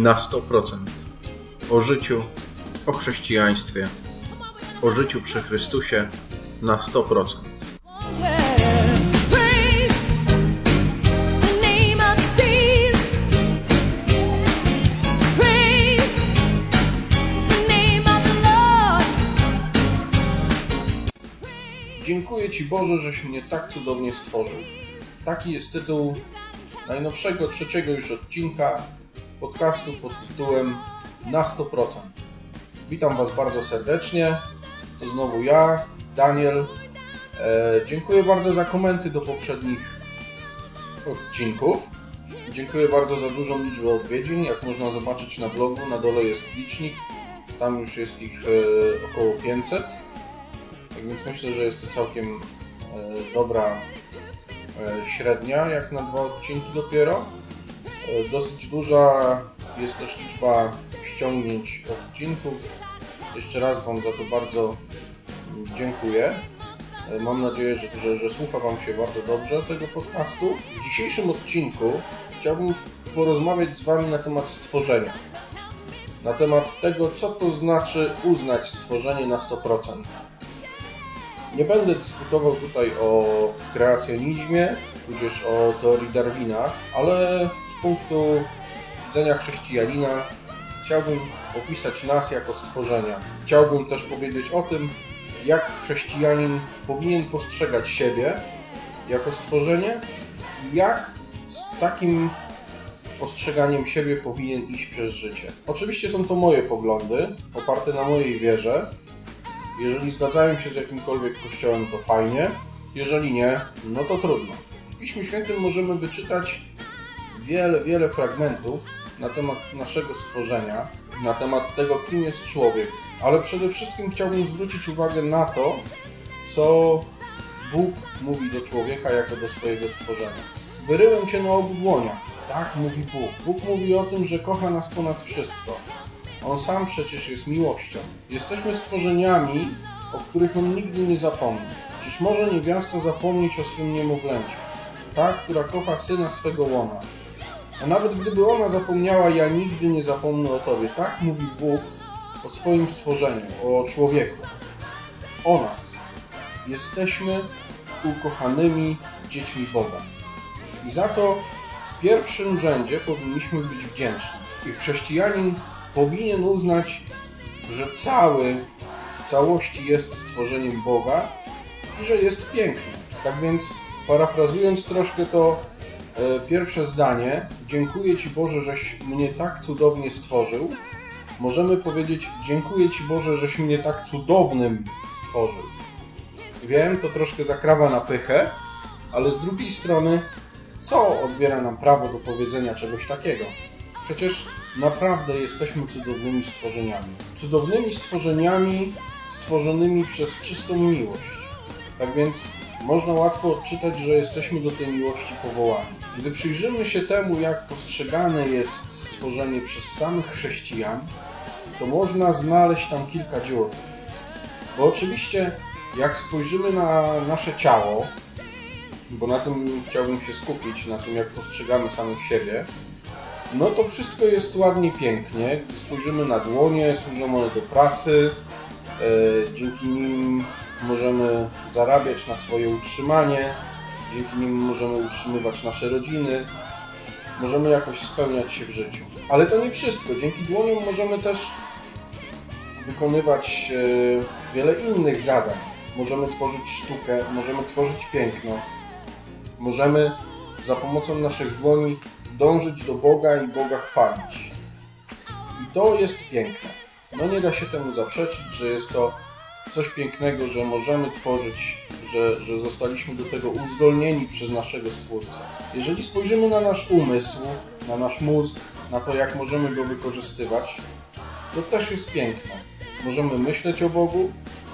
na 100%. O życiu, o chrześcijaństwie, o życiu przy Chrystusie na 100%. Praise the name of Jesus. Praise the name of the Lord. Dziękuję Ci Boże, żeś mnie tak cudownie stworzył. Taki jest tytuł najnowszego, trzeciego już odcinka podcastu pod tytułem Na 100%. Witam Was bardzo serdecznie. To znowu ja, Daniel. E, dziękuję bardzo za komenty do poprzednich odcinków. Dziękuję bardzo za dużą liczbę odwiedzin. Jak można zobaczyć na blogu, na dole jest licznik. Tam już jest ich e, około 500. Tak więc myślę, że jest to całkiem e, dobra e, średnia, jak na dwa odcinki dopiero. E, Dosyć duża jest też liczba ściągnięć odcinków. Jeszcze raz Wam za to bardzo dziękuję. E, Mam nadzieję, że, że, że słucha Wam się bardzo dobrze tego podcastu. W dzisiejszym odcinku chciałbym porozmawiać z Wami na temat stworzenia. Na temat tego, co to znaczy uznać stworzenie na 100%. Nie będę dyskutował tutaj o kreacjonizmie, tudzież o teorii Darwina, ale punktu widzenia chrześcijanina chciałbym opisać nas jako stworzenia. Chciałbym też powiedzieć o tym, jak chrześcijanin powinien postrzegać siebie jako stworzenie i jak z takim postrzeganiem siebie powinien iść przez życie. Oczywiście są to moje poglądy, oparte na mojej wierze, jeżeli zgadzają się z jakimkolwiek kościołem, to fajnie. Jeżeli nie, no to trudno. W Piśmie Świętym możemy wyczytać wiele, wiele fragmentów na temat naszego stworzenia, na temat tego, kim jest człowiek. Ale przede wszystkim chciałbym zwrócić uwagę na to, co Bóg mówi do człowieka jako do swojego stworzenia. Wyryłem cię na obu dłoniach. Tak mówi Bóg. Bóg mówi o tym, że kocha nas ponad wszystko. On sam przecież jest miłością. Jesteśmy stworzeniami, o których On nigdy nie zapomni. Czyż może niewiasta zapomnieć o swym niemowlęciu? Ta, która kocha syna swego łona. A nawet gdyby ona zapomniała, ja nigdy nie zapomnę o Tobie. Tak mówi Bóg o swoim stworzeniu, o człowieku. O nas. Jesteśmy ukochanymi dziećmi Boga. I za to w pierwszym rzędzie powinniśmy być wdzięczni. I chrześcijanin powinien uznać, że cały w całości jest stworzeniem Boga i że jest piękny. Tak więc, parafrazując troszkę to pierwsze zdanie, dziękuję Ci Boże, żeś mnie tak cudownie stworzył. Możemy powiedzieć, dziękuję Ci Boże, żeś mnie tak cudownym stworzył. Wiem, to troszkę zakrawa na pychę, ale z drugiej strony, co odbiera nam prawo do powiedzenia czegoś takiego? Przecież naprawdę jesteśmy cudownymi stworzeniami. Cudownymi stworzeniami stworzonymi przez czystą miłość. Tak więc można łatwo odczytać, że jesteśmy do tej miłości powołani. Gdy przyjrzymy się temu, jak postrzegane jest stworzenie przez samych chrześcijan, to można znaleźć tam kilka dziur. Bo oczywiście, jak spojrzymy na nasze ciało, bo na tym chciałbym się skupić, na tym, jak postrzegamy samych siebie, no to wszystko jest ładnie, pięknie. Gdy spojrzymy na dłonie, służą one do pracy. E, dzięki nim możemy zarabiać na swoje utrzymanie. Dzięki nim możemy utrzymywać nasze rodziny. Możemy jakoś spełniać się w życiu. Ale to nie wszystko. Dzięki dłoniom możemy też wykonywać e, wiele innych zadań. Możemy tworzyć sztukę, możemy tworzyć piękno. Możemy za pomocą naszych dłoni dążyć do Boga i Boga chwalić. I to jest piękne. No nie da się temu zaprzeczyć, że jest to coś pięknego, że możemy tworzyć, że, że zostaliśmy do tego uzdolnieni przez naszego Stwórcę. Jeżeli spojrzymy na nasz umysł, na nasz mózg, na to jak możemy go wykorzystywać, to też jest piękne. Możemy myśleć o Bogu,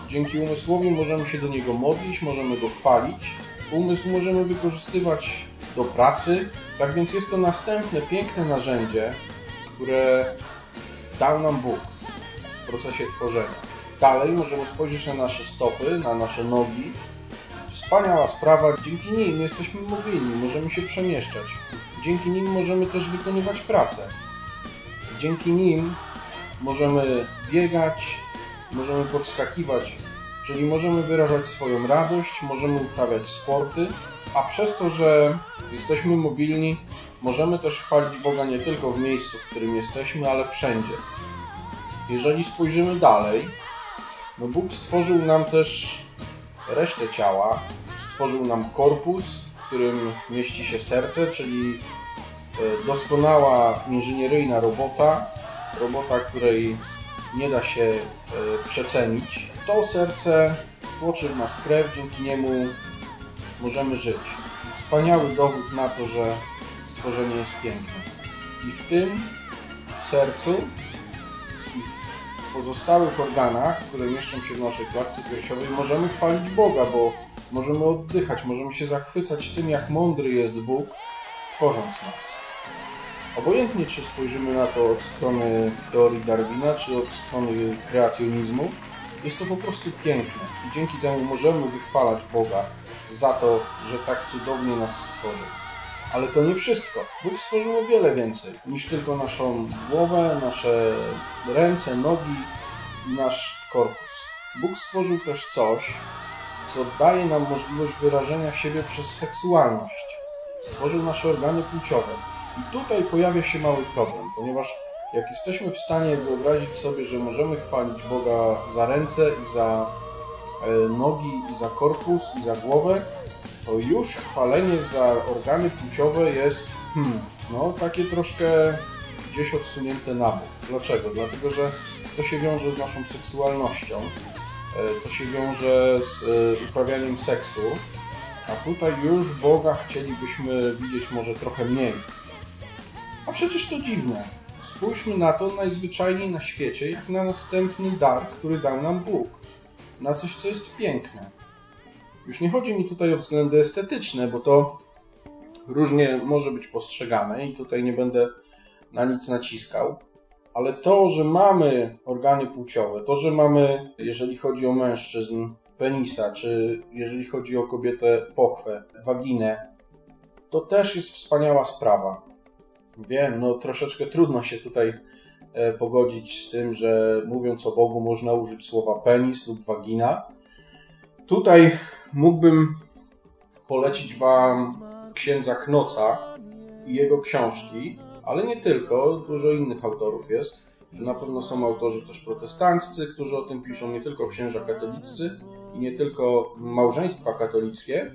dzięki umysłowi możemy się do Niego modlić, możemy Go chwalić. Umysł możemy wykorzystywać do pracy, tak więc jest to następne piękne narzędzie, które dał nam Bóg w procesie tworzenia. Dalej możemy spojrzeć na nasze stopy, na nasze nogi. Wspaniała sprawa, dzięki nim jesteśmy mobilni, możemy się przemieszczać. Dzięki nim możemy też wykonywać pracę. Dzięki nim możemy biegać, możemy podskakiwać, czyli możemy wyrażać swoją radość, możemy uprawiać sporty, a przez to, że jesteśmy mobilni, możemy też chwalić Boga nie tylko w miejscu, w którym jesteśmy, ale wszędzie. Jeżeli spojrzymy dalej, no Bóg stworzył nam też resztę ciała, stworzył nam korpus, w którym mieści się serce, czyli e, doskonała inżynieryjna robota, robota, której nie da się e, przecenić. To serce tłoczy w nas krew, dzięki niemu możemy żyć. Wspaniały dowód na to, że stworzenie jest piękne. I w tym sercu pozostałych organach, które mieszczą się w naszej klatce piersiowej, możemy chwalić Boga, bo możemy oddychać, możemy się zachwycać tym, jak mądry jest Bóg, tworząc nas. Obojętnie, czy spojrzymy na to od strony teorii Darwina, czy od strony kreacjonizmu, jest to po prostu piękne i dzięki temu możemy wychwalać Boga za to, że tak cudownie nas stworzył. Ale to nie wszystko. Bóg stworzył wiele więcej niż tylko naszą głowę, nasze ręce, nogi i nasz korpus. Bóg stworzył też coś, co daje nam możliwość wyrażenia siebie przez seksualność. Stworzył nasze organy płciowe. I tutaj pojawia się mały problem, ponieważ jak jesteśmy w stanie wyobrazić sobie, że możemy chwalić Boga za ręce i za e, nogi, i za korpus, i za głowę, to już chwalenie za organy płciowe jest, hmm, no takie troszkę gdzieś odsunięte na bok. Dlaczego? Dlatego, że to się wiąże z naszą seksualnością, e, to się wiąże z e, uprawianiem seksu, a tutaj już Boga chcielibyśmy widzieć może trochę mniej. A przecież to dziwne. Spójrzmy na to najzwyczajniej na świecie, jak na następny dar, który dał nam Bóg. Na coś, co jest piękne. Już nie chodzi mi tutaj o względy estetyczne, bo to różnie może być postrzegane i tutaj nie będę na nic naciskał. Ale to, że mamy organy płciowe, to, że mamy, jeżeli chodzi o mężczyzn, penisa, czy jeżeli chodzi o kobietę, pochwę, waginę, to też jest wspaniała sprawa. Wiem, no troszeczkę trudno się tutaj e, pogodzić z tym, że mówiąc o Bogu można użyć słowa penis lub wagina. Tutaj mógłbym polecić Wam księdza Knoca i jego książki, ale nie tylko, dużo innych autorów jest. Na pewno są autorzy też protestanccy, którzy o tym piszą, nie tylko księża katoliccy i nie tylko małżeństwa katolickie.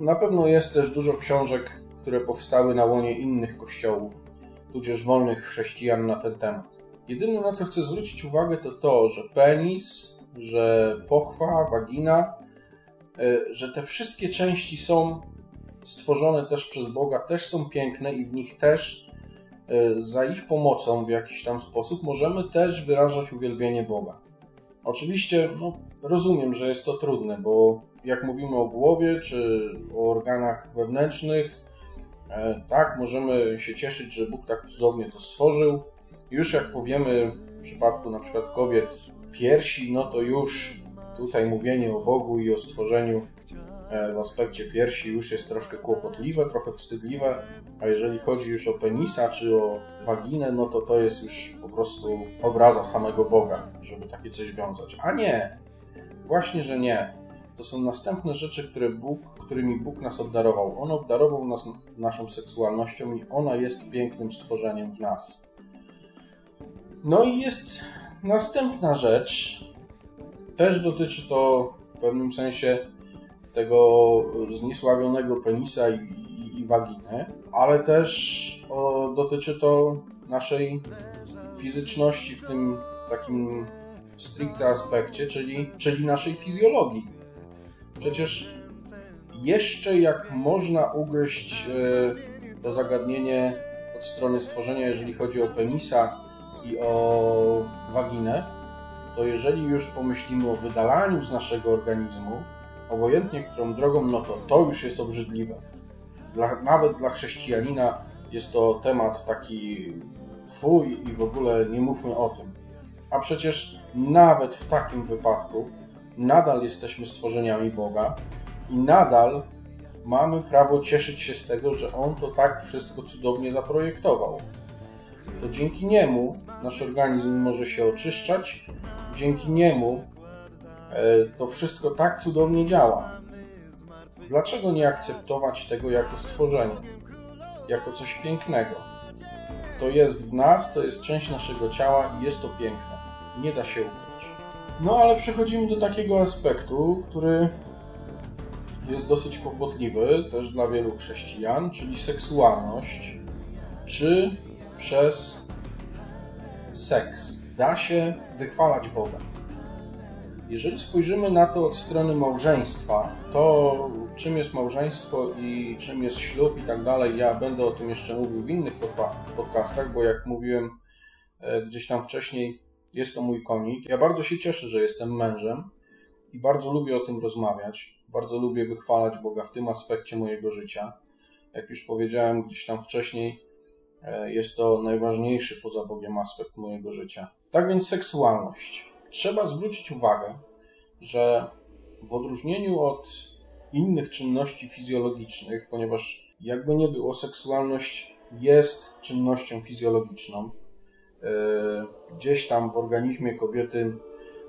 Na pewno jest też dużo książek, które powstały na łonie innych kościołów, tudzież wolnych chrześcijan na ten temat. Jedyne na co chcę zwrócić uwagę to to, że penis, że pochwa, wagina, e, że te wszystkie części są stworzone też przez Boga, też są piękne i w nich też e, za ich pomocą w jakiś tam sposób możemy też wyrażać uwielbienie Boga. Oczywiście no, rozumiem, że jest to trudne, bo jak mówimy o głowie czy o organach wewnętrznych, e, tak, możemy się cieszyć, że Bóg tak cudownie to stworzył. Już jak powiemy w przypadku na przykład kobiet piersi, no to już tutaj mówienie o Bogu i o stworzeniu e, w aspekcie piersi już jest troszkę kłopotliwe, trochę wstydliwe, a jeżeli chodzi już o penisa czy o waginę, no to to jest już po prostu obraza samego Boga, żeby takie coś wiązać. A nie, właśnie, że nie. To są następne rzeczy, które Bóg, którymi Bóg nas obdarował. On obdarował nas naszą seksualnością i ona jest pięknym stworzeniem w nas. No i jest następna rzecz. Też dotyczy to w pewnym sensie tego zniesławionego penisa i, i, i waginy, ale też o, dotyczy to naszej fizyczności w tym takim stricte aspekcie, czyli, czyli naszej fizjologii. Przecież jeszcze jak można ugryźć e, to zagadnienie od strony stworzenia, jeżeli chodzi o penisa i o waginę, to jeżeli już pomyślimy o wydalaniu z naszego organizmu, obojętnie którą drogą, no to to już jest obrzydliwe. Dla, nawet dla chrześcijanina jest to temat taki fuj i w ogóle nie mówmy o tym. A przecież nawet w takim wypadku nadal jesteśmy stworzeniami Boga i nadal mamy prawo cieszyć się z tego, że On to tak wszystko cudownie zaprojektował. To dzięki niemu nasz organizm może się oczyszczać, dzięki niemu e, to wszystko tak cudownie działa. Dlaczego nie akceptować tego jako stworzenie, jako coś pięknego? To jest w nas, to jest część naszego ciała i jest to piękne. Nie da się ukryć. No ale przechodzimy do takiego aspektu, który jest dosyć kłopotliwy też dla wielu chrześcijan, czyli seksualność. Czy przez seks da się wychwalać Boga? Jeżeli spojrzymy na to od strony małżeństwa, to czym jest małżeństwo i czym jest ślub i tak dalej, ja będę o tym jeszcze mówił w innych podcastach, bo jak mówiłem e, gdzieś tam wcześniej, jest to mój konik. Ja bardzo się cieszę, że jestem mężem i bardzo lubię o tym rozmawiać. Bardzo lubię wychwalać Boga w tym aspekcie mojego życia. Jak już powiedziałem gdzieś tam wcześniej, jest to najważniejszy poza Bogiem aspekt mojego życia. Tak więc seksualność. Trzeba zwrócić uwagę, że w odróżnieniu od innych czynności fizjologicznych, ponieważ jakby nie było, seksualność jest czynnością fizjologiczną. E, gdzieś tam w organizmie kobiety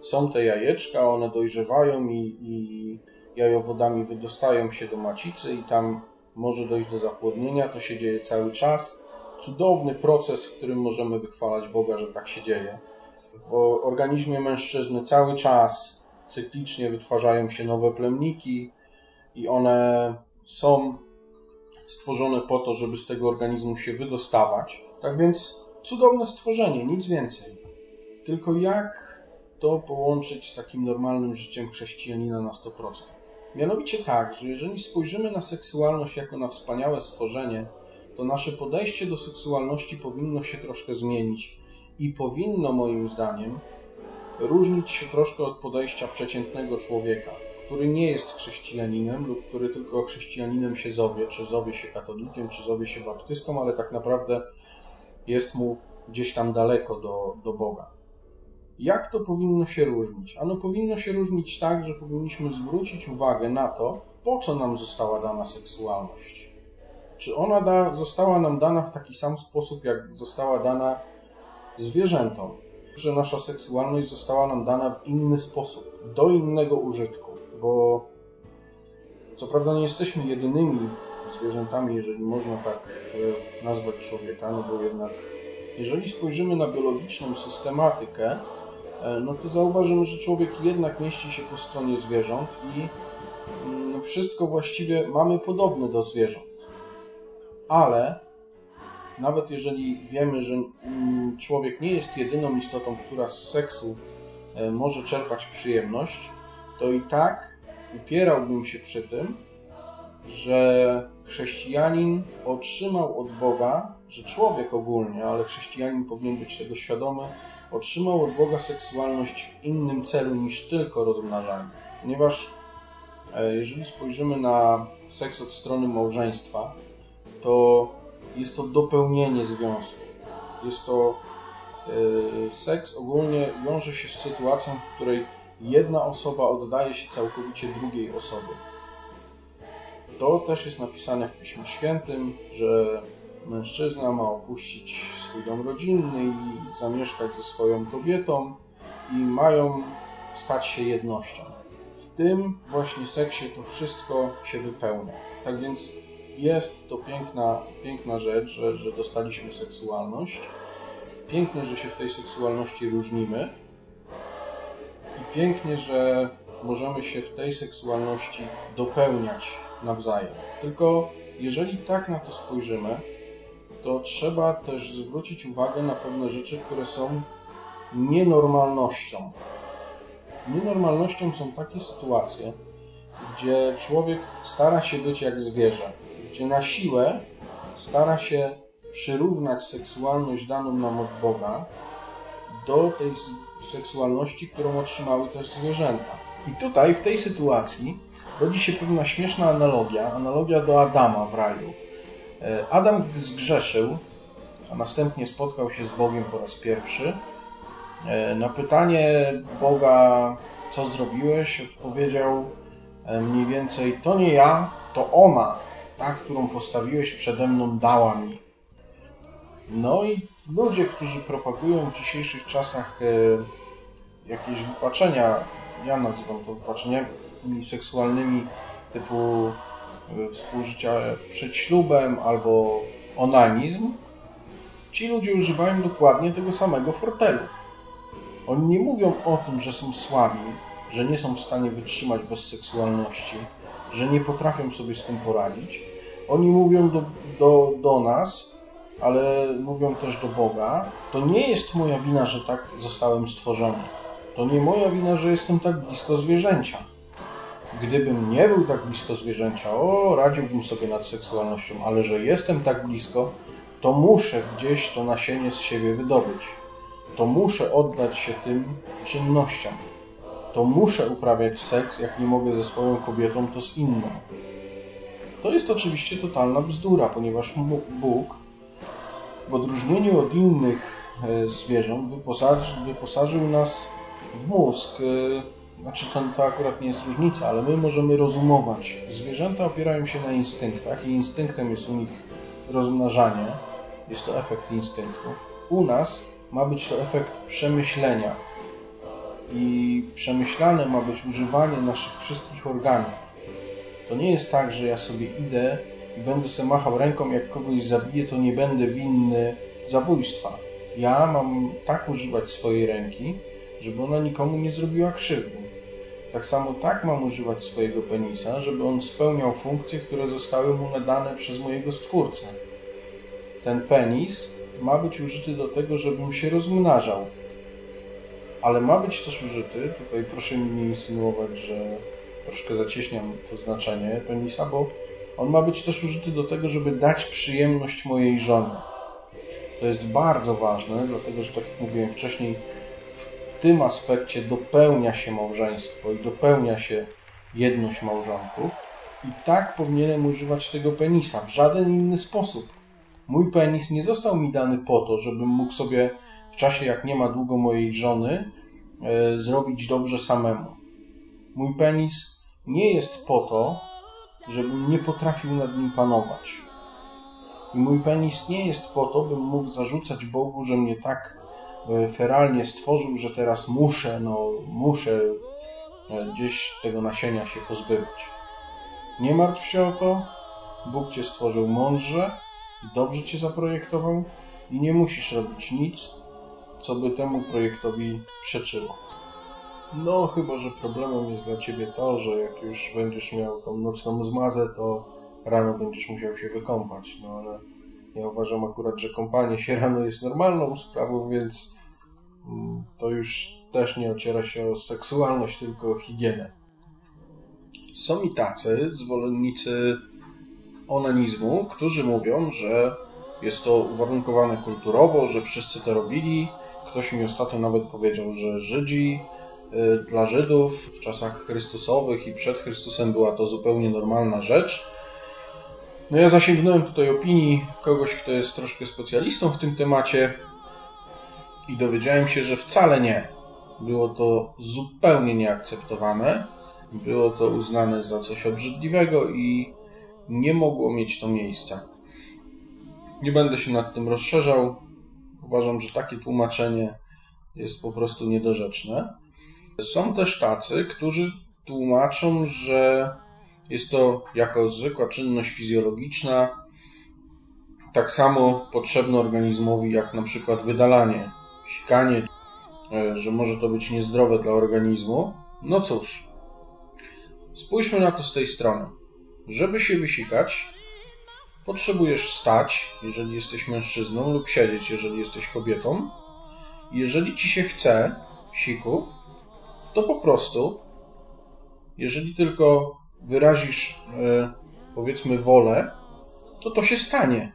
są te jajeczka, one dojrzewają i, i jajowodami wydostają się do macicy i tam może dojść do zapłodnienia. To się dzieje cały czas. Cudowny proces, w którym możemy wychwalać Boga, że tak się dzieje. W organizmie mężczyzny cały czas cyklicznie wytwarzają się nowe plemniki i one są stworzone po to, żeby z tego organizmu się wydostawać. Tak więc cudowne stworzenie, nic więcej. Tylko jak to połączyć z takim normalnym życiem chrześcijanina na 100%? Mianowicie tak, że jeżeli spojrzymy na seksualność jako na wspaniałe stworzenie, to nasze podejście do seksualności powinno się troszkę zmienić i powinno moim zdaniem różnić się troszkę od podejścia przeciętnego człowieka, który nie jest chrześcijaninem lub który tylko chrześcijaninem się zowie, czy zowie się katolikiem, czy zowie się baptystą, ale tak naprawdę jest mu gdzieś tam daleko do, do Boga. Jak to powinno się różnić? Ano powinno się różnić tak, że powinniśmy zwrócić uwagę na to, po co nam została dana seksualność. Czy ona da, została nam dana w taki sam sposób, jak została dana zwierzętom? Że nasza seksualność została nam dana w inny sposób, do innego użytku, bo co prawda nie jesteśmy jedynymi zwierzętami, jeżeli można tak e, nazwać człowieka, no bo jednak jeżeli spojrzymy na biologiczną systematykę, E, no to zauważymy, że człowiek jednak mieści się po stronie zwierząt i mm, wszystko właściwie mamy podobne do zwierząt. Ale nawet jeżeli wiemy, że mm, człowiek nie jest jedyną istotą, która z seksu e, może czerpać przyjemność, to i tak upierałbym się przy tym, że chrześcijanin otrzymał od Boga, że człowiek ogólnie, ale chrześcijanin powinien być tego świadomy, otrzymał od Boga seksualność w innym celu niż tylko rozmnażanie. Ponieważ e, jeżeli spojrzymy na seks od strony małżeństwa, to jest to dopełnienie związku. Jest to e, seks ogólnie wiąże się z sytuacją, w której jedna osoba oddaje się całkowicie drugiej osobie. To też jest napisane w Piśmie Świętym, że mężczyzna ma opuścić swój dom rodzinny i zamieszkać ze swoją kobietą i mają stać się jednością. W tym właśnie seksie to wszystko się wypełnia. Tak więc jest to piękna, piękna rzecz, że, że dostaliśmy seksualność. Pięknie, że się w tej seksualności różnimy. I pięknie, że możemy się w tej seksualności dopełniać nawzajem. Tylko jeżeli tak na to spojrzymy, to trzeba też zwrócić uwagę na pewne rzeczy, które są nienormalnością. Nienormalnością są takie sytuacje, gdzie człowiek stara się być jak zwierzę, gdzie na siłę stara się przyrównać seksualność daną nam od Boga do tej seksualności, którą otrzymały też zwierzęta. I tutaj, w tej sytuacji, rodzi się pewna śmieszna analogia, analogia do Adama w raju. E, Adam, gdy zgrzeszył, a następnie spotkał się z Bogiem po raz pierwszy, e, na pytanie Boga, co zrobiłeś, odpowiedział e, mniej więcej: To nie ja, to ona, ta, którą postawiłeś przede mną, dała mi. No i ludzie, którzy propagują w dzisiejszych czasach e, jakieś wypaczenia, ja nazywam to wypaczeniami seksualnymi typu e, współżycia przed ślubem albo onanizm, ci ludzie używają dokładnie tego samego fortelu. Oni nie mówią o tym, że są słabi, że nie są w stanie wytrzymać bez seksualności, że nie potrafią sobie z tym poradzić. Oni mówią do, do, do nas, ale mówią też do Boga. To nie jest moja wina, że tak zostałem stworzony. To nie moja wina, że jestem tak blisko zwierzęcia. Gdybym nie był tak blisko zwierzęcia, o, radziłbym sobie nad seksualnością, ale że jestem tak blisko, to muszę gdzieś to nasienie z siebie wydobyć. To muszę oddać się tym czynnościom. To muszę uprawiać seks, jak nie mogę ze swoją kobietą, to z inną. To jest oczywiście totalna bzdura, ponieważ Bóg w odróżnieniu od innych e, zwierząt wyposaży, wyposażył nas w mózg. E, znaczy to, to akurat nie jest różnica, ale my możemy rozumować. Zwierzęta opierają się na instynktach i instynktem jest u nich rozmnażanie. Jest to efekt instynktu. U nas ma być to efekt przemyślenia. I przemyślane ma być używanie naszych wszystkich organów. To nie jest tak, że ja sobie idę i będę sobie machał ręką, jak kogoś zabiję, to nie będę winny zabójstwa. Ja mam tak używać swojej ręki, żeby ona nikomu nie zrobiła krzywdy. Tak samo tak mam używać swojego penisa, żeby on spełniał funkcje, które zostały mu nadane przez mojego stwórcę. Ten penis ma być użyty do tego, żebym się rozmnażał. Ale ma być też użyty, tutaj proszę mi nie insynuować, że troszkę zacieśniam to znaczenie penisa, bo on ma być też użyty do tego, żeby dać przyjemność mojej żonie. To jest bardzo ważne, dlatego że tak jak mówiłem wcześniej, w tym aspekcie dopełnia się małżeństwo i dopełnia się jedność małżonków. I tak powinienem używać tego penisa w żaden inny sposób. Mój penis nie został mi dany po to, żebym mógł sobie w czasie, jak nie ma długo mojej żony, e, zrobić dobrze samemu. Mój penis nie jest po to, żebym nie potrafił nad nim panować. I mój penis nie jest po to, bym mógł zarzucać Bogu, że mnie tak e, feralnie stworzył, że teraz muszę, no, muszę e, gdzieś tego nasienia się pozbywać. Nie martw się o to. Bóg cię stworzył mądrze i dobrze cię zaprojektował i nie musisz robić nic, co by temu projektowi przeczyło. No, chyba, że problemem jest dla ciebie to, że jak już będziesz miał tą nocną zmazę, to rano będziesz musiał się wykąpać. No ale ja uważam akurat, że kąpanie się rano jest normalną sprawą, więc mm, to już też nie ociera się o seksualność, tylko o higienę. Są i tacy zwolennicy onanizmu, którzy mówią, że jest to uwarunkowane kulturowo, że wszyscy to robili. Ktoś mi ostatnio nawet powiedział, że Żydzi dla Żydów w czasach Chrystusowych i przed Chrystusem była to zupełnie normalna rzecz. No ja zasięgnąłem tutaj opinii kogoś, kto jest troszkę specjalistą w tym temacie i dowiedziałem się, że wcale nie. Było to zupełnie nieakceptowane. Było to uznane za coś obrzydliwego i nie mogło mieć to miejsca. Nie będę się nad tym rozszerzał. Uważam, że takie tłumaczenie jest po prostu niedorzeczne. Są też tacy, którzy tłumaczą, że jest to jako zwykła czynność fizjologiczna, tak samo potrzebne organizmowi jak na przykład wydalanie, sikanie, e, że może to być niezdrowe dla organizmu. No cóż, spójrzmy na to z tej strony. Żeby się wysikać, potrzebujesz stać, jeżeli jesteś mężczyzną, lub siedzieć, jeżeli jesteś kobietą. Jeżeli ci się chce siku, to po prostu, jeżeli tylko wyrazisz, e, powiedzmy, wolę, to to się stanie.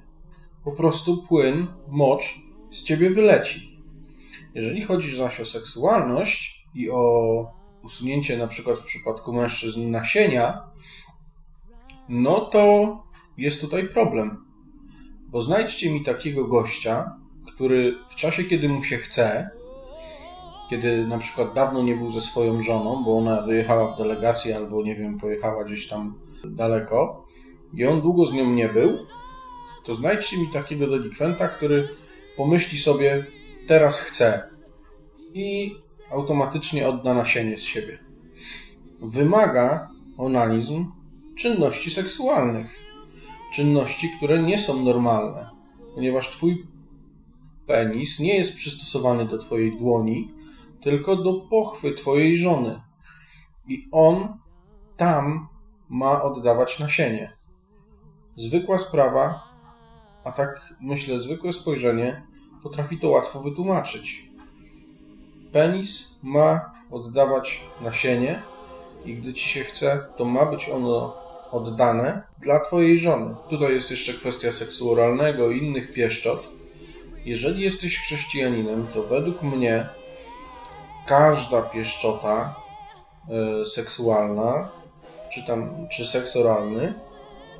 Po prostu płyn, mocz z ciebie wyleci. Jeżeli chodzi zaś o seksualność i o usunięcie na przykład w przypadku mężczyzn nasienia, no to jest tutaj problem. Bo znajdźcie mi takiego gościa, który w czasie, kiedy mu się chce, kiedy na przykład dawno nie był ze swoją żoną, bo ona wyjechała w delegację albo nie wiem, pojechała gdzieś tam daleko i on długo z nią nie był, to znajdźcie mi takiego delikwenta, który pomyśli sobie, teraz chcę i automatycznie odda nasienie z siebie. Wymaga onanizm czynności seksualnych. Czynności, które nie są normalne, ponieważ twój penis nie jest przystosowany do twojej dłoni, tylko do pochwy twojej żony. I on tam ma oddawać nasienie. Zwykła sprawa, a tak myślę, zwykłe spojrzenie potrafi to łatwo wytłumaczyć. Penis ma oddawać nasienie i gdy ci się chce, to ma być ono oddane dla twojej żony. Tutaj jest jeszcze kwestia seksu oralnego i innych pieszczot. Jeżeli jesteś chrześcijaninem, to według mnie każda pieszczota e, seksualna, czy tam, czy seks oralny,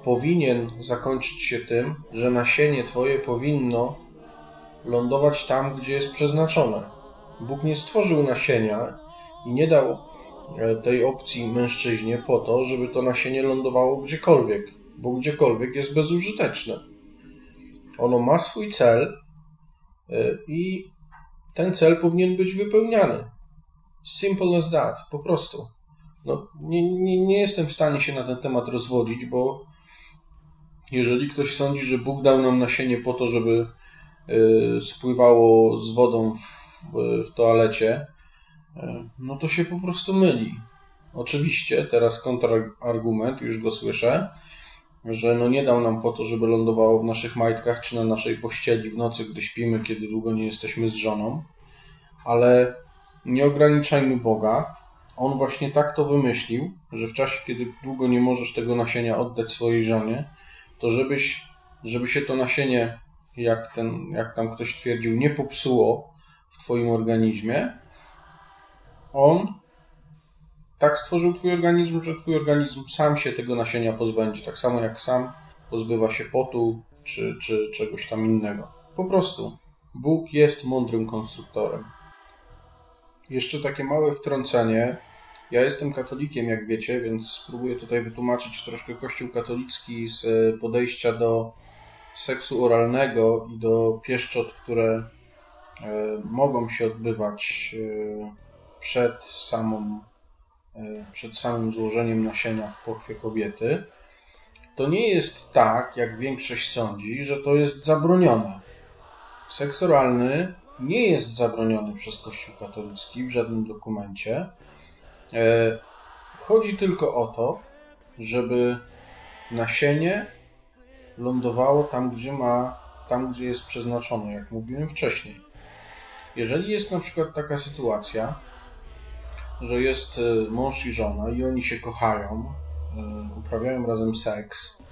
powinien zakończyć się tym, że nasienie twoje powinno lądować tam, gdzie jest przeznaczone. Bóg nie stworzył nasienia i nie dał e, tej opcji mężczyźnie po to, żeby to nasienie lądowało gdziekolwiek, bo gdziekolwiek jest bezużyteczne. Ono ma swój cel e, i ten cel powinien być wypełniany. Simple as that, po prostu. No, nie, nie, nie jestem w stanie się na ten temat rozwodzić, bo jeżeli ktoś sądzi, że Bóg dał nam nasienie po to, żeby y, spływało z wodą w, w toalecie, y, no to się po prostu myli. Oczywiście, teraz kontrargument, już go słyszę, że no nie dał nam po to, żeby lądowało w naszych majtkach czy na naszej pościeli w nocy, gdy śpimy, kiedy długo nie jesteśmy z żoną, ale nie ograniczajmy Boga. On właśnie tak to wymyślił, że w czasie, kiedy długo nie możesz tego nasienia oddać swojej żonie, to żebyś, żeby się to nasienie, jak, ten, jak tam ktoś twierdził, nie popsuło w Twoim organizmie, on tak stworzył Twój organizm, że Twój organizm sam się tego nasienia pozbędzie. Tak samo jak sam pozbywa się potu czy, czy czegoś tam innego. Po prostu. Bóg jest mądrym konstruktorem. Jeszcze takie małe wtrącenie. Ja jestem katolikiem, jak wiecie, więc spróbuję tutaj wytłumaczyć troszkę Kościół katolicki z e, podejścia do seksu oralnego i do pieszczot, które e, mogą się odbywać e, przed samą, przed samym złożeniem nasienia w pochwie kobiety. To nie jest tak, jak większość sądzi, że to jest zabronione. Seks oralny nie jest zabroniony przez Kościół katolicki w żadnym dokumencie. E, chodzi tylko o to, żeby nasienie lądowało tam, gdzie ma, tam, gdzie jest przeznaczone, jak mówiłem wcześniej. Jeżeli jest na przykład taka sytuacja, że jest e, mąż i żona i oni się kochają, e, uprawiają razem seks,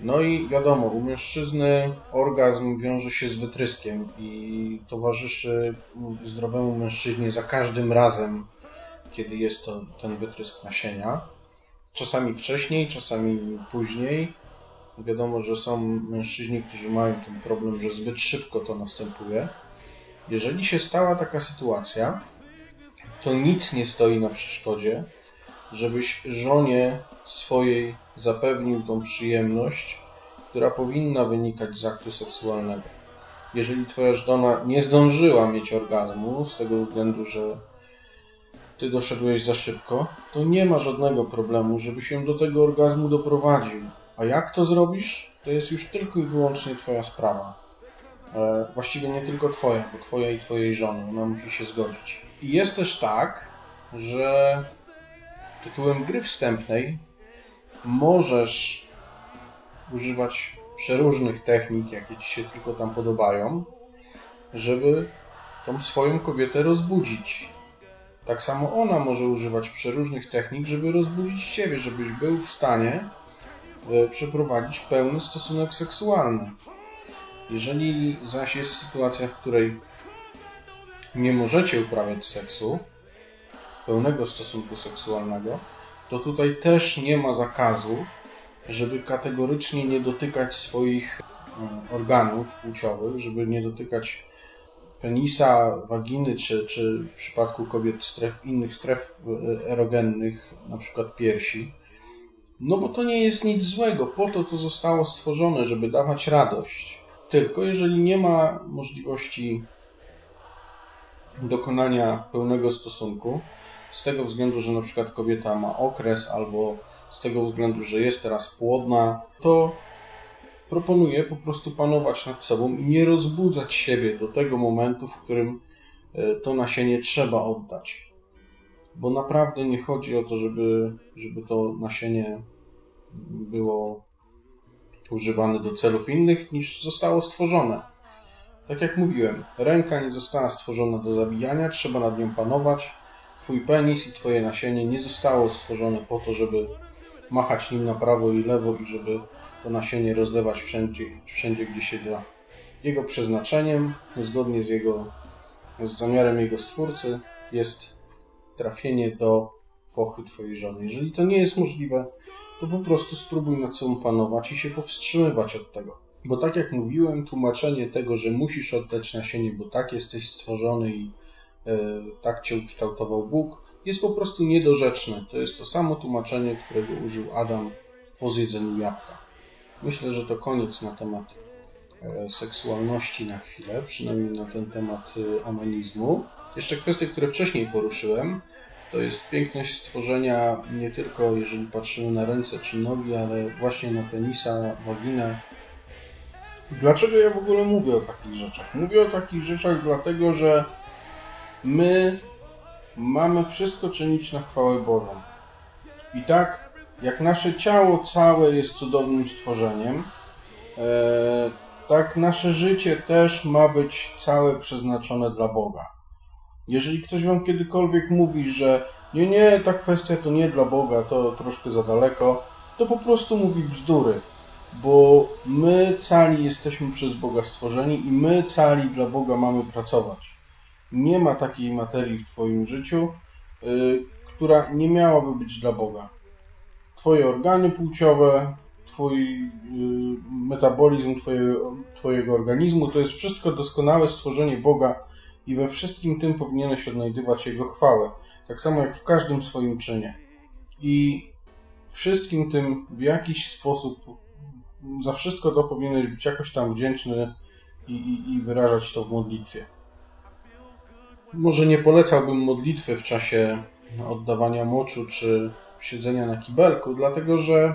no i wiadomo, u mężczyzny orgazm wiąże się z wytryskiem i towarzyszy zdrowemu mężczyźnie za każdym razem, kiedy jest to ten wytrysk nasienia. Czasami wcześniej, czasami później. Wiadomo, że są mężczyźni, którzy mają ten problem, że zbyt szybko to następuje. Jeżeli się stała taka sytuacja, to nic nie stoi na przeszkodzie, żebyś żonie swojej zapewnił tą przyjemność, która powinna wynikać z aktu seksualnego. Jeżeli twoja żona nie zdążyła mieć orgazmu z tego względu, że ty doszedłeś za szybko, to nie ma żadnego problemu, żeby się do tego orgazmu doprowadził. A jak to zrobisz, to jest już tylko i wyłącznie twoja sprawa. E, właściwie nie tylko twoja, bo twoja i twojej żony. Ona musi się zgodzić. I jest też tak, że tytułem gry wstępnej możesz używać przeróżnych technik, jakie ci się tylko tam podobają, żeby tą swoją kobietę rozbudzić. Tak samo ona może używać przeróżnych technik, żeby rozbudzić ciebie, żebyś był w stanie e, przeprowadzić pełny stosunek seksualny. Jeżeli zaś jest sytuacja, w której nie możecie uprawiać seksu, pełnego stosunku seksualnego, to tutaj też nie ma zakazu, żeby kategorycznie nie dotykać swoich e, organów płciowych, żeby nie dotykać penisa, waginy, czy, czy w przypadku kobiet stref, innych stref e, erogennych, na przykład piersi. No bo to nie jest nic złego, po to to zostało stworzone, żeby dawać radość. Tylko jeżeli nie ma możliwości dokonania pełnego stosunku, z tego względu, że na przykład kobieta ma okres, albo z tego względu, że jest teraz płodna, to proponuję po prostu panować nad sobą i nie rozbudzać siebie do tego momentu, w którym e, to nasienie trzeba oddać. Bo naprawdę nie chodzi o to, żeby, żeby to nasienie było używane do celów innych niż zostało stworzone. Tak jak mówiłem, ręka nie została stworzona do zabijania, trzeba nad nią panować. Twój penis i twoje nasienie nie zostało stworzone po to, żeby machać nim na prawo i lewo i żeby to nasienie rozlewać wszędzie, wszędzie gdzie się da. Jego przeznaczeniem, zgodnie z jego z zamiarem jego stwórcy, jest trafienie do pochy twojej żony. Jeżeli to nie jest możliwe, to po prostu spróbuj nad sobą panować i się powstrzymywać od tego. Bo tak jak mówiłem, tłumaczenie tego, że musisz oddać nasienie, bo tak jesteś stworzony i tak cię ukształtował Bóg, jest po prostu niedorzeczne. To jest to samo tłumaczenie, którego użył Adam po zjedzeniu jabłka. Myślę, że to koniec na temat e, seksualności na chwilę, przynajmniej na ten temat e, omenizmu. Jeszcze kwestie, które wcześniej poruszyłem, to jest piękność stworzenia nie tylko jeżeli patrzymy na ręce czy nogi, ale właśnie na penisa, waginę. Dlaczego ja w ogóle mówię o takich rzeczach? Mówię o takich rzeczach dlatego, że my mamy wszystko czynić na chwałę Bożą. I tak, jak nasze ciało całe jest cudownym stworzeniem, e, tak nasze życie też ma być całe przeznaczone dla Boga. Jeżeli ktoś wam kiedykolwiek mówi, że nie, nie, ta kwestia to nie dla Boga, to troszkę za daleko, to po prostu mówi bzdury. Bo my cali jesteśmy przez Boga stworzeni i my cali dla Boga mamy pracować. Nie ma takiej materii w Twoim życiu, yy, która nie miałaby być dla Boga. Twoje organy płciowe, Twój yy, metabolizm twojego, twojego organizmu to jest wszystko doskonałe stworzenie Boga i we wszystkim tym powinieneś odnajdywać Jego chwałę. Tak samo jak w każdym swoim czynie. I wszystkim tym w jakiś sposób, za wszystko to powinieneś być jakoś tam wdzięczny i, i, i wyrażać to w modlitwie. Może nie polecałbym modlitwy w czasie oddawania moczu czy siedzenia na kibelku, dlatego że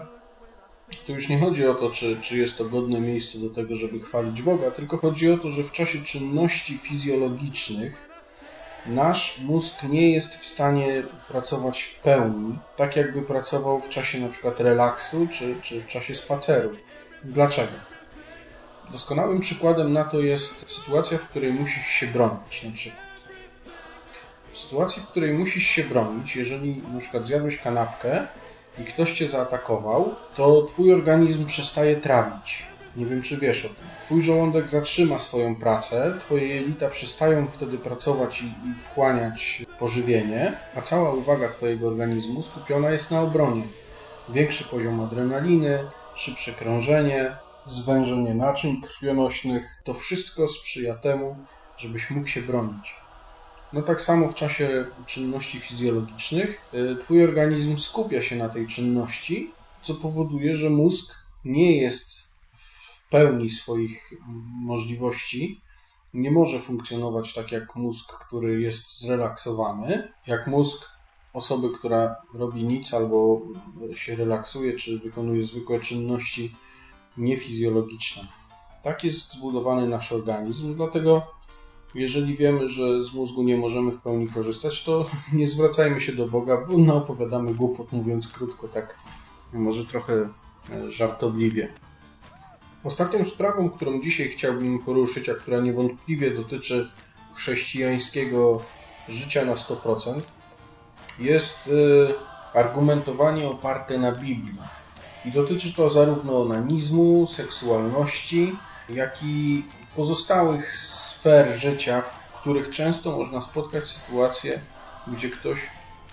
tu już nie chodzi o to, czy, czy jest to godne miejsce do tego, żeby chwalić Boga, tylko chodzi o to, że w czasie czynności fizjologicznych nasz mózg nie jest w stanie pracować w pełni, tak jakby pracował w czasie na przykład relaksu czy, czy w czasie spaceru. Dlaczego? Doskonałym przykładem na to jest sytuacja, w której musisz się bronić na przykład. W sytuacji, w której musisz się bronić, jeżeli na przykład zjadłeś kanapkę i ktoś cię zaatakował, to twój organizm przestaje trawić. Nie wiem, czy wiesz o tym. Twój żołądek zatrzyma swoją pracę, twoje jelita przestają wtedy pracować i, i wchłaniać pożywienie, a cała uwaga twojego organizmu skupiona jest na obronie. Większy poziom adrenaliny, szybsze krążenie, zwężenie naczyń krwionośnych, to wszystko sprzyja temu, żebyś mógł się bronić. No tak samo w czasie czynności fizjologicznych y, twój organizm skupia się na tej czynności, co powoduje, że mózg nie jest w pełni swoich możliwości, nie może funkcjonować tak jak mózg, który jest zrelaksowany, jak mózg osoby, która robi nic albo się relaksuje, czy wykonuje zwykłe czynności niefizjologiczne. Tak jest zbudowany nasz organizm, dlatego jeżeli wiemy, że z mózgu nie możemy w pełni korzystać, to nie zwracajmy się do Boga, bo no, opowiadamy głupot, mówiąc krótko, tak może trochę e, żartobliwie. Ostatnią sprawą, którą dzisiaj chciałbym poruszyć, a która niewątpliwie dotyczy chrześcijańskiego życia na 100%, jest e, argumentowanie oparte na Biblii. I dotyczy to zarówno onanizmu, seksualności, jak i pozostałych sfer życia, w których często można spotkać sytuacje, gdzie ktoś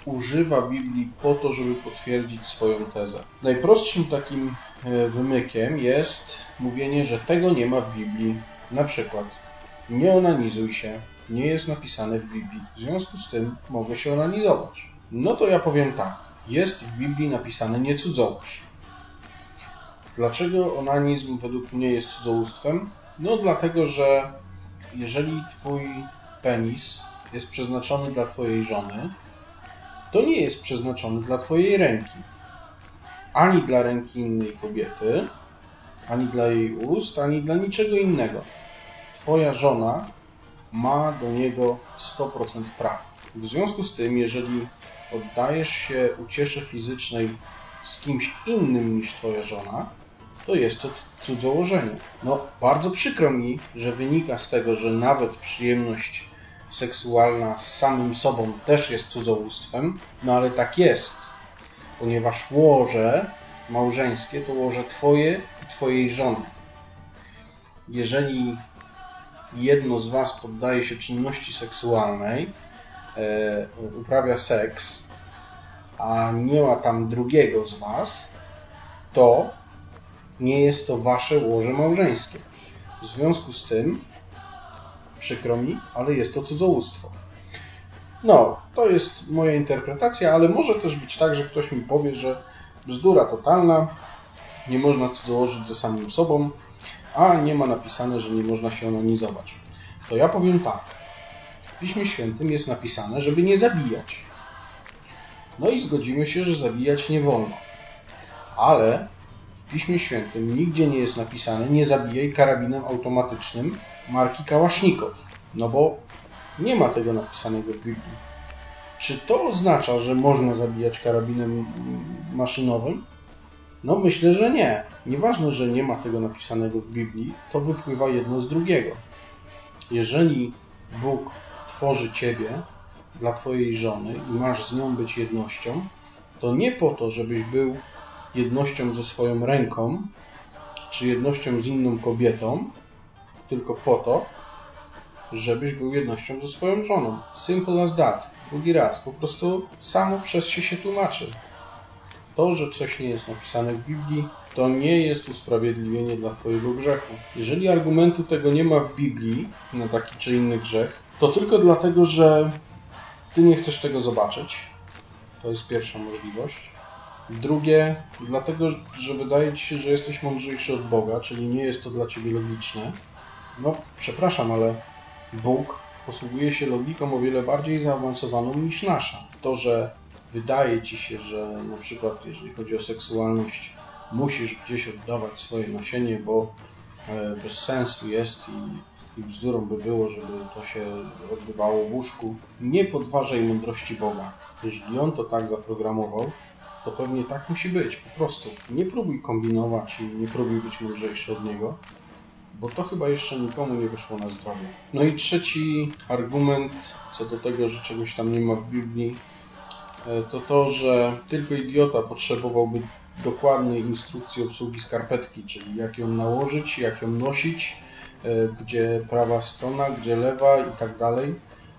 używa Biblii po to, żeby potwierdzić swoją tezę. Najprostszym takim e, wymykiem jest mówienie, że tego nie ma w Biblii. Na przykład, nie onanizuj się, nie jest napisane w Biblii. W związku z tym mogę się onanizować. No to ja powiem tak. Jest w Biblii napisane nie cudzołóż. Dlaczego onanizm według mnie jest cudzołóstwem? No dlatego, że jeżeli twój penis jest przeznaczony dla twojej żony, to nie jest przeznaczony dla twojej ręki. Ani dla ręki innej kobiety, ani dla jej ust, ani dla niczego innego. Twoja żona ma do niego 100% praw. W związku z tym, jeżeli oddajesz się uciesze fizycznej z kimś innym niż twoja żona, to jest to cudzołożenie. No, bardzo przykro mi, że wynika z tego, że nawet przyjemność seksualna z samym sobą też jest cudzołóstwem, no ale tak jest, ponieważ łoże małżeńskie to łoże twoje i twojej żony. Jeżeli jedno z was poddaje się czynności seksualnej, e, uprawia seks, a nie ma tam drugiego z was, to nie jest to wasze łoże małżeńskie. W związku z tym, przykro mi, ale jest to cudzołóstwo. No, to jest moja interpretacja, ale może też być tak, że ktoś mi powie, że bzdura totalna, nie można cudzołożyć ze samym sobą, a nie ma napisane, że nie można się onanizować. To ja powiem tak. W Piśmie Świętym jest napisane, żeby nie zabijać. No i zgodzimy się, że zabijać nie wolno. Ale w Piśmie Świętym nigdzie nie jest napisane nie zabijaj karabinem automatycznym marki Kałasznikow. No bo nie ma tego napisanego w Biblii. Czy to oznacza, że można zabijać karabinem maszynowym? No myślę, że nie. Nieważne, że nie ma tego napisanego w Biblii, to wypływa jedno z drugiego. Jeżeli Bóg tworzy Ciebie dla Twojej żony i masz z nią być jednością, to nie po to, żebyś był jednością ze swoją ręką, czy jednością z inną kobietą, tylko po to, żebyś był jednością ze swoją żoną. Simple as that. Drugi raz. Po prostu samo przez się się tłumaczy. To, że coś nie jest napisane w Biblii, to nie jest usprawiedliwienie dla Twojego grzechu. Jeżeli argumentu tego nie ma w Biblii na taki czy inny grzech, to tylko dlatego, że Ty nie chcesz tego zobaczyć. To jest pierwsza możliwość. Drugie, dlatego, że wydaje Ci się, że jesteś mądrzejszy od Boga, czyli nie jest to dla Ciebie logiczne. No, przepraszam, ale Bóg posługuje się logiką o wiele bardziej zaawansowaną niż nasza. To, że wydaje Ci się, że na przykład jeżeli chodzi o seksualność, musisz gdzieś oddawać swoje nasienie, bo e, bez sensu jest i, i bzdurą by było, żeby to się odbywało w łóżku. Nie podważaj mądrości Boga. Jeśli On to tak zaprogramował, to pewnie tak musi być, po prostu. Nie próbuj kombinować i nie próbuj być mądrzejszy od Niego, bo to chyba jeszcze nikomu nie wyszło na zdrowie. No i trzeci argument co do tego, że czegoś tam nie ma w Biblii, e, to to, że tylko idiota potrzebowałby dokładnej instrukcji obsługi skarpetki, czyli jak ją nałożyć, jak ją nosić, e, gdzie prawa strona, gdzie lewa i tak dalej.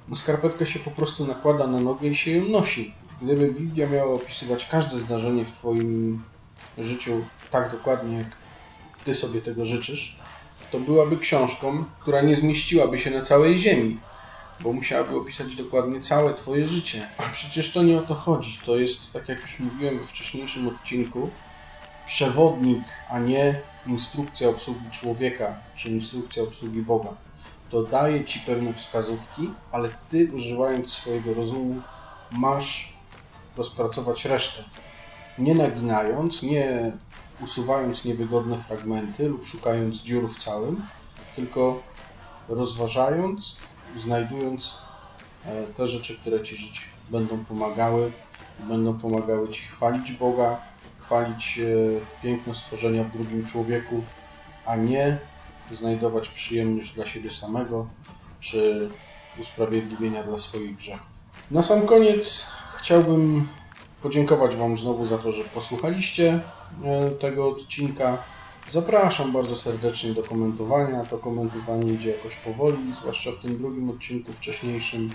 No skarpetkę się po prostu nakłada na nogę i się ją nosi. Gdyby Biblia miała opisywać każde zdarzenie w Twoim życiu tak dokładnie, jak Ty sobie tego życzysz, to byłaby książką, która nie zmieściłaby się na całej Ziemi, bo musiałaby opisać dokładnie całe Twoje życie. A przecież to nie o to chodzi. To jest, tak jak już mówiłem we wcześniejszym odcinku, przewodnik, a nie instrukcja obsługi człowieka, czy instrukcja obsługi Boga. To daje Ci pewne wskazówki, ale Ty, używając swojego rozumu, masz rozpracować resztę. Nie naginając, nie usuwając niewygodne fragmenty lub szukając dziur w całym, tylko rozważając, znajdując e, te rzeczy, które Ci żyć będą pomagały, będą pomagały Ci chwalić Boga, chwalić e, piękno stworzenia w drugim człowieku, a nie znajdować przyjemność dla siebie samego, czy usprawiedliwienia dla swoich grzechów. Na sam koniec chciałbym podziękować Wam znowu za to, że posłuchaliście e, tego odcinka. Zapraszam bardzo serdecznie do komentowania. To komentowanie idzie jakoś powoli, zwłaszcza w tym drugim odcinku wcześniejszym.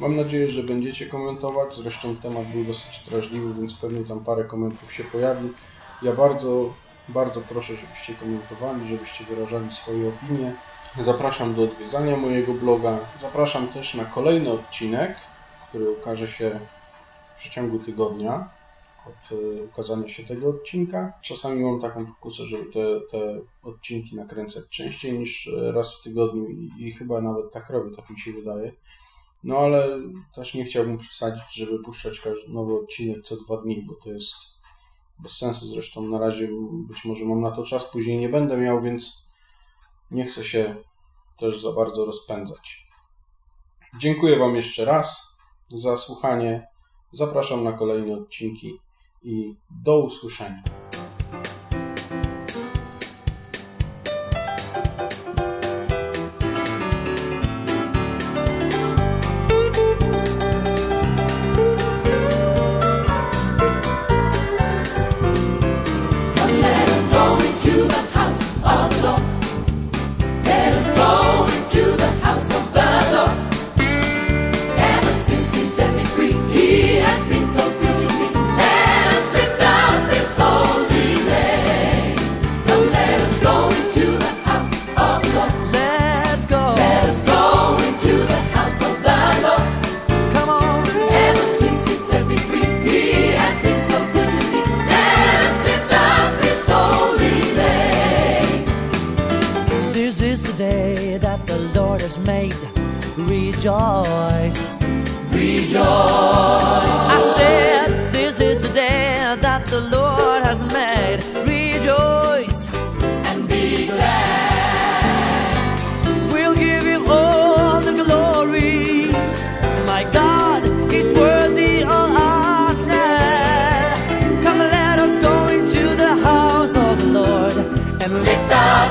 Mam nadzieję, że będziecie komentować. Zresztą temat był dosyć drażliwy, więc pewnie tam parę komentów się pojawi. Ja bardzo, bardzo proszę, żebyście komentowali, żebyście wyrażali swoje opinie. Zapraszam do odwiedzania mojego bloga. Zapraszam też na kolejny odcinek, który ukaże się w przeciągu tygodnia od e, ukazania się tego odcinka. Czasami mam taką pokusę, żeby te, te odcinki nakręcać częściej niż e, raz w tygodniu i, i chyba nawet tak robię, tak mi się wydaje. No ale też nie chciałbym przesadzić, żeby puszczać każdy nowy odcinek co dwa dni, bo to jest bez sensu. Zresztą na razie być może mam na to czas, później nie będę miał, więc nie chcę się też za bardzo rozpędzać. Dziękuję Wam jeszcze raz za słuchanie. Zapraszam na kolejne odcinki i do usłyszenia.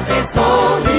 pessoa